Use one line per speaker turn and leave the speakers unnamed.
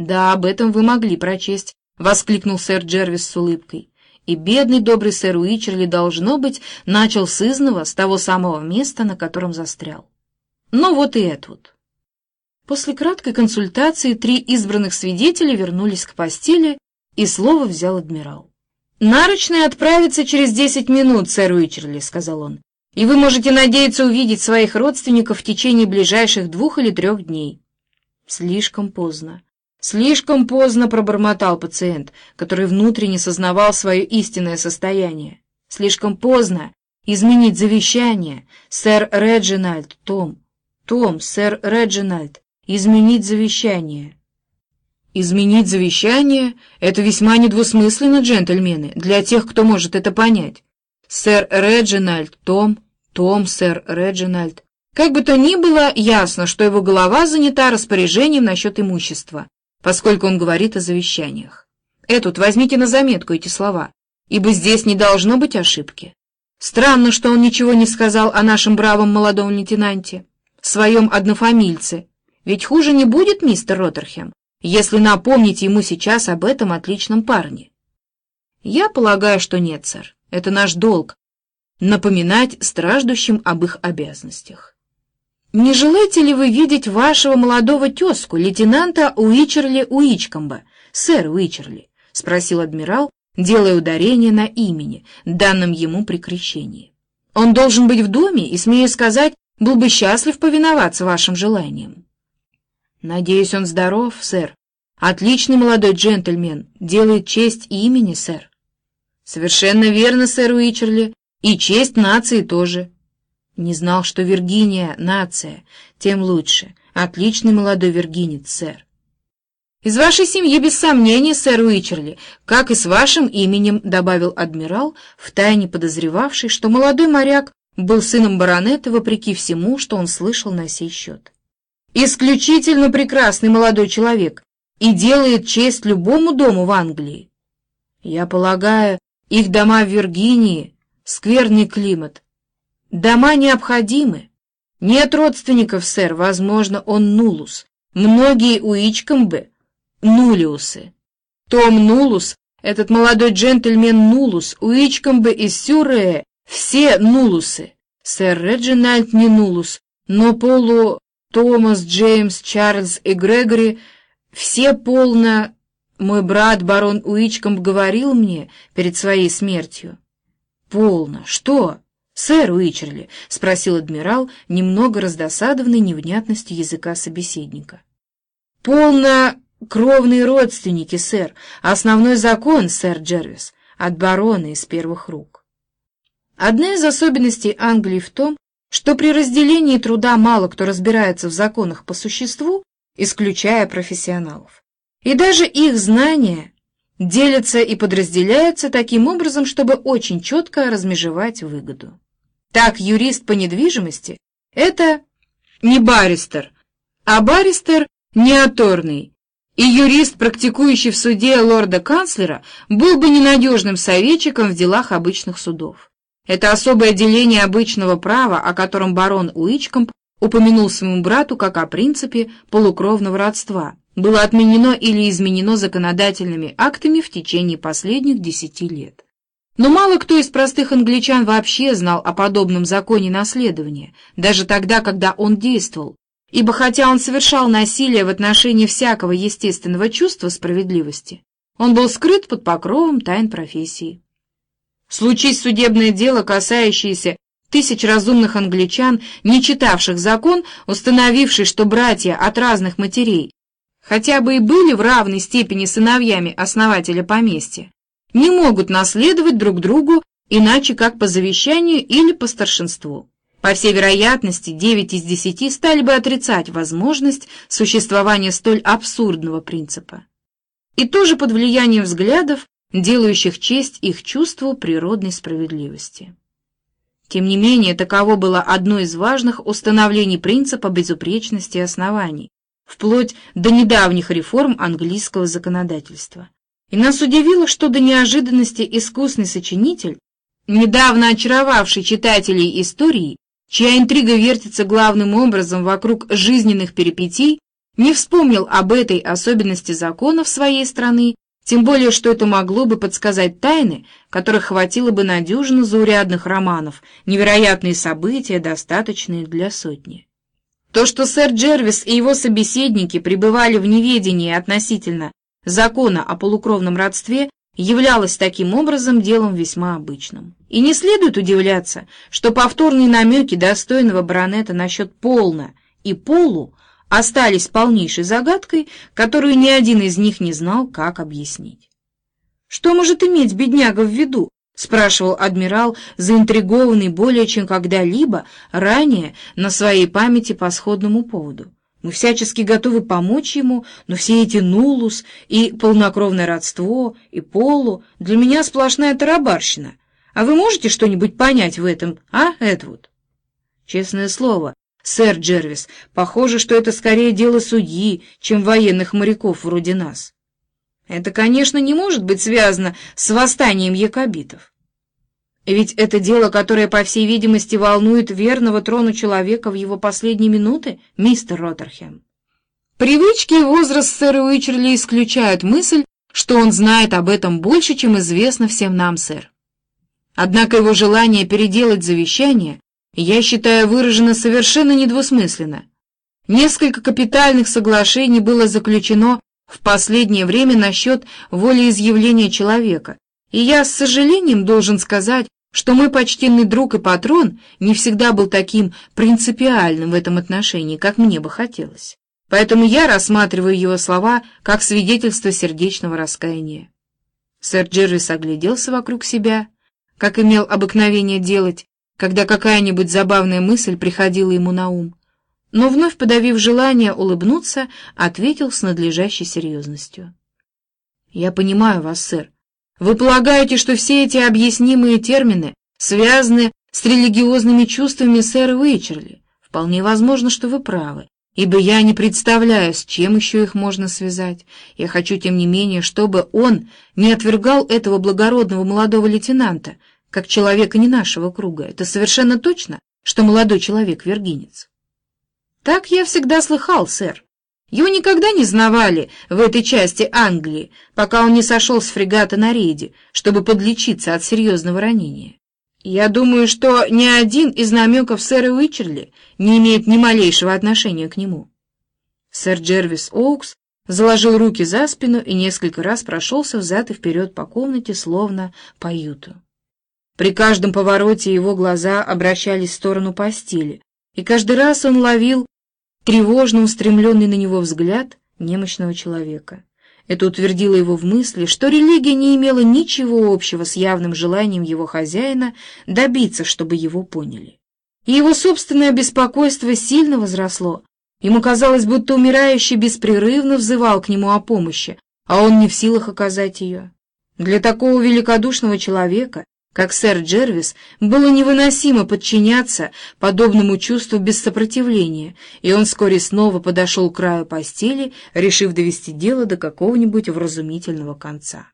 «Да, об этом вы могли прочесть», — воскликнул сэр Джервис с улыбкой. И бедный добрый сэр Уичерли, должно быть, начал с изного, с того самого места, на котором застрял. Ну вот и Эдвуд. После краткой консультации три избранных свидетеля вернулись к постели, и слово взял адмирал. «Нарочный отправится через десять минут, сэр Уичерли», — сказал он, «и вы можете надеяться увидеть своих родственников в течение ближайших двух или трех дней». Слишком поздно. Слишком поздно пробормотал пациент, который внутренне сознавал свое истинное состояние. Слишком поздно изменить завещание, сэр Реджинальд, Том. Том, сэр Реджинальд, изменить завещание. Изменить завещание — это весьма недвусмысленно, джентльмены, для тех, кто может это понять. Сэр Реджинальд, Том, Том, сэр Реджинальд. Как бы то ни было, ясно, что его голова занята распоряжением насчет имущества, поскольку он говорит о завещаниях. Этут возьмите на заметку эти слова, ибо здесь не должно быть ошибки. Странно, что он ничего не сказал о нашем бравом молодом лейтенанте, своем однофамильце, ведь хуже не будет, мистер Роттерхем, если напомнить ему сейчас об этом отличном парне. Я полагаю, что нет, сэр. Это наш долг — напоминать страждущим об их обязанностях. Не желаете ли вы видеть вашего молодого тезку, лейтенанта Уичерли Уичкомба, сэр Уичерли? — спросил адмирал, делая ударение на имени, данном ему при крещении. Он должен быть в доме и, смею сказать, был бы счастлив повиноваться вашим желаниям. Надеюсь, он здоров, сэр. Отличный молодой джентльмен, делает честь имени, сэр. Совершенно верно, сэр Уичерли, и честь нации тоже. Не знал, что Виргиния — нация, тем лучше. Отличный молодой виргинец, сэр. «Из вашей семьи, без сомнения, сэр Уичерли, как и с вашим именем», — добавил адмирал, втайне подозревавший, что молодой моряк был сыном баронета, вопреки всему, что он слышал на сей счет. «Исключительно прекрасный молодой человек и делает честь любому дому в Англии. Я полагаю, их дома в Виргинии — скверный климат, Дома необходимы. Нет родственников, сэр, возможно, он нулус. Многие Уичкомбы — нулиусы. Том Нулус, этот молодой джентльмен Нулус, Уичкомбы и Сюррея — все нулусы. Сэр Реджинальд не нулус, но Полу, Томас, Джеймс, Чарльз и Грегори — все полно... Мой брат, барон Уичкомб, говорил мне перед своей смертью. Полно. Что? «Сэр Уичерли?» — спросил адмирал, немного раздосадованный невнятностью языка собеседника. «Полно кровные родственники, сэр. Основной закон, сэр Джервис, от барона из первых рук». Одна из особенностей Англии в том, что при разделении труда мало кто разбирается в законах по существу, исключая профессионалов. И даже их знания делятся и подразделяются таким образом, чтобы очень четко размежевать выгоду. Так юрист по недвижимости — это не баристер, а баристер неоторный, и юрист, практикующий в суде лорда-канцлера, был бы ненадежным советчиком в делах обычных судов. Это особое деление обычного права, о котором барон Уичкомп упомянул своему брату как о принципе полукровного родства, было отменено или изменено законодательными актами в течение последних десяти лет. Но мало кто из простых англичан вообще знал о подобном законе наследования, даже тогда, когда он действовал, ибо хотя он совершал насилие в отношении всякого естественного чувства справедливости, он был скрыт под покровом тайн профессии. Случись судебное дело, касающееся тысяч разумных англичан, не читавших закон, установивший, что братья от разных матерей хотя бы и были в равной степени сыновьями основателя поместья, не могут наследовать друг другу иначе как по завещанию или по старшинству. По всей вероятности, 9 из 10 стали бы отрицать возможность существования столь абсурдного принципа. И тоже под влиянием взглядов, делающих честь их чувству природной справедливости. Тем не менее, таково было одно из важных установлений принципа безупречности оснований, вплоть до недавних реформ английского законодательства. И нас удивило, что до неожиданности искусный сочинитель, недавно очаровавший читателей истории, чья интрига вертится главным образом вокруг жизненных перипетий, не вспомнил об этой особенности законов своей страны, тем более, что это могло бы подсказать тайны, которых хватило бы на дюжину заурядных романов, невероятные события, достаточные для сотни. То, что сэр Джервис и его собеседники пребывали в неведении относительно закона о полукровном родстве, являлось таким образом делом весьма обычным. И не следует удивляться, что повторные намеки достойного баронета насчет полна и полу остались полнейшей загадкой, которую ни один из них не знал, как объяснить. «Что может иметь бедняга в виду?» — спрашивал адмирал, заинтригованный более чем когда-либо ранее на своей памяти по сходному поводу. Мы всячески готовы помочь ему, но все эти нулус и полнокровное родство, и полу для меня сплошная тарабарщина. А вы можете что-нибудь понять в этом, а, Эдвуд? Честное слово, сэр Джервис, похоже, что это скорее дело судьи, чем военных моряков вроде нас. Это, конечно, не может быть связано с восстанием якобитов. Ведь это дело, которое, по всей видимости, волнует верного трону человека в его последние минуты, мистер Роттерхем. Привычки и возраст сэра Уичерли исключают мысль, что он знает об этом больше, чем известно всем нам, сэр. Однако его желание переделать завещание я считаю выражено совершенно недвусмысленно. Несколько капитальных соглашений было заключено в последнее время насчет волеизъявления человека, и я с сожалением должен сказать, что мой почтенный друг и патрон не всегда был таким принципиальным в этом отношении, как мне бы хотелось. Поэтому я рассматриваю его слова как свидетельство сердечного раскаяния. Сэр Джервис огляделся вокруг себя, как имел обыкновение делать, когда какая-нибудь забавная мысль приходила ему на ум, но, вновь подавив желание улыбнуться, ответил с надлежащей серьезностью. «Я понимаю вас, сэр, вы полагаете, что все эти объяснимые термины связаны с религиозными чувствами сэра Уичерли? Вполне возможно, что вы правы, ибо я не представляю, с чем еще их можно связать. Я хочу, тем не менее, чтобы он не отвергал этого благородного молодого лейтенанта, как человека не нашего круга. Это совершенно точно, что молодой человек вергинец. Так я всегда слыхал, сэр. Его никогда не знавали в этой части Англии, пока он не сошел с фрегата на рейде, чтобы подлечиться от серьезного ранения. Я думаю, что ни один из намеков сэра Уичерли не имеет ни малейшего отношения к нему. Сэр Джервис Оукс заложил руки за спину и несколько раз прошелся взад и вперед по комнате, словно по юту. При каждом повороте его глаза обращались в сторону постели, и каждый раз он ловил тревожно устремленный на него взгляд немощного человека. Это утвердило его в мысли, что религия не имела ничего общего с явным желанием его хозяина добиться, чтобы его поняли. И его собственное беспокойство сильно возросло. Ему казалось, будто умирающий беспрерывно взывал к нему о помощи, а он не в силах оказать ее. Для такого великодушного человека как сэр Джервис, было невыносимо подчиняться подобному чувству без сопротивления, и он вскоре снова подошел к краю постели, решив довести дело до какого-нибудь вразумительного конца.